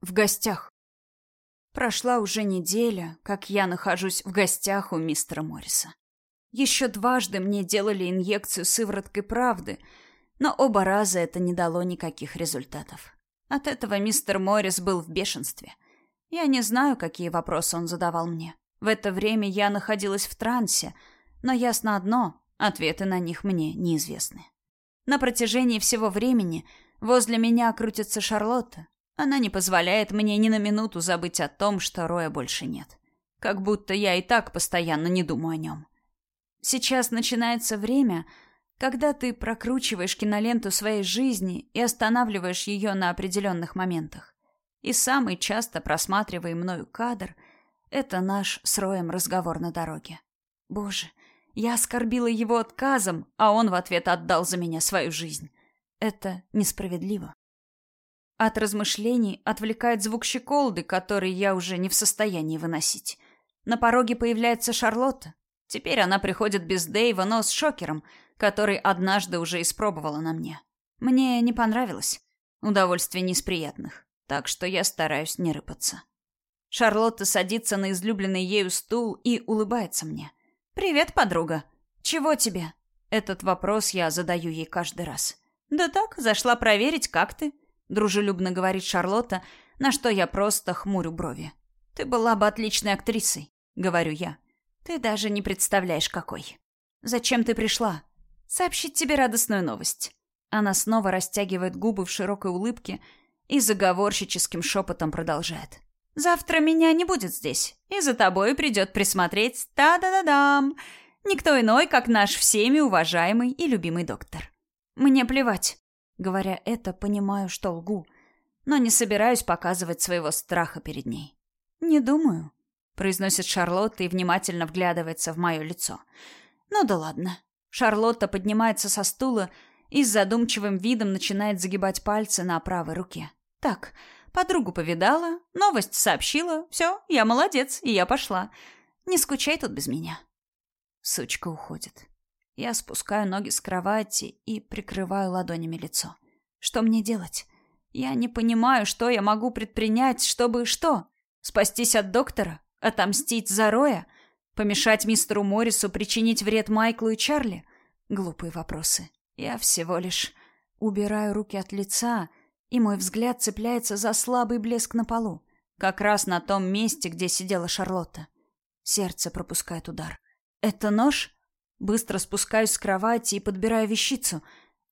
в гостях. Прошла уже неделя, как я нахожусь в гостях у мистера Морриса. Еще дважды мне делали инъекцию сывороткой правды, но оба раза это не дало никаких результатов. От этого мистер Моррис был в бешенстве. Я не знаю, какие вопросы он задавал мне. В это время я находилась в трансе, но ясно одно — ответы на них мне неизвестны. На протяжении всего времени возле меня крутится Шарлотта, она не позволяет мне ни на минуту забыть о том, что Роя больше нет. Как будто я и так постоянно не думаю о нем. Сейчас начинается время, когда ты прокручиваешь киноленту своей жизни и останавливаешь ее на определенных моментах. И самый часто просматриваемый мною кадр — это наш с Роем разговор на дороге. Боже, я оскорбила его отказом, а он в ответ отдал за меня свою жизнь. Это несправедливо. От размышлений отвлекает звук щеколды, который я уже не в состоянии выносить. На пороге появляется Шарлотта. Теперь она приходит без Дэйва, но с шокером, который однажды уже испробовала на мне. Мне не понравилось. Удовольствие не из приятных, так что я стараюсь не рыпаться. Шарлотта садится на излюбленный ею стул и улыбается мне. «Привет, подруга. Чего тебе?» Этот вопрос я задаю ей каждый раз. «Да так, зашла проверить, как ты дружелюбно говорит Шарлотта, на что я просто хмурю брови. Ты была бы отличной актрисой, говорю я. Ты даже не представляешь какой. Зачем ты пришла? Сообщить тебе радостную новость. Она снова растягивает губы в широкой улыбке и заговорщическим шепотом продолжает. Завтра меня не будет здесь, и за тобой придет присмотреть та-да-да-дам. Никто иной, как наш всеми уважаемый и любимый доктор. Мне плевать, Говоря это, понимаю, что лгу, но не собираюсь показывать своего страха перед ней. «Не думаю», — произносит Шарлотта и внимательно вглядывается в мое лицо. «Ну да ладно». Шарлотта поднимается со стула и с задумчивым видом начинает загибать пальцы на правой руке. «Так, подругу повидала, новость сообщила. Все, я молодец, и я пошла. Не скучай тут без меня». Сучка уходит. Я спускаю ноги с кровати и прикрываю ладонями лицо. Что мне делать? Я не понимаю, что я могу предпринять, чтобы что? Спастись от доктора? Отомстить за Роя? Помешать мистеру Моррису причинить вред Майклу и Чарли? Глупые вопросы. Я всего лишь убираю руки от лица, и мой взгляд цепляется за слабый блеск на полу, как раз на том месте, где сидела Шарлотта. Сердце пропускает удар. Это нож? Быстро спускаюсь с кровати и подбираю вещицу.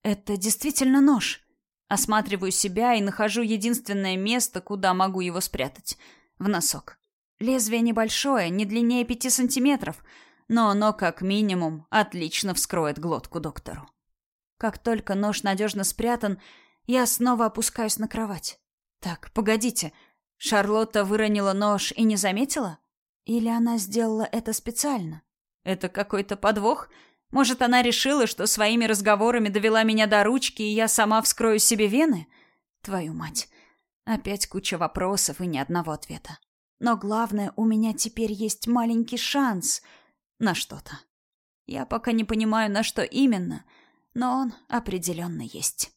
Это действительно нож. Осматриваю себя и нахожу единственное место, куда могу его спрятать. В носок. Лезвие небольшое, не длиннее пяти сантиметров, но оно, как минимум, отлично вскроет глотку доктору. Как только нож надежно спрятан, я снова опускаюсь на кровать. Так, погодите. Шарлотта выронила нож и не заметила? Или она сделала это специально? Это какой-то подвох? Может, она решила, что своими разговорами довела меня до ручки, и я сама вскрою себе вены? Твою мать. Опять куча вопросов и ни одного ответа. Но главное, у меня теперь есть маленький шанс на что-то. Я пока не понимаю, на что именно, но он определенно есть.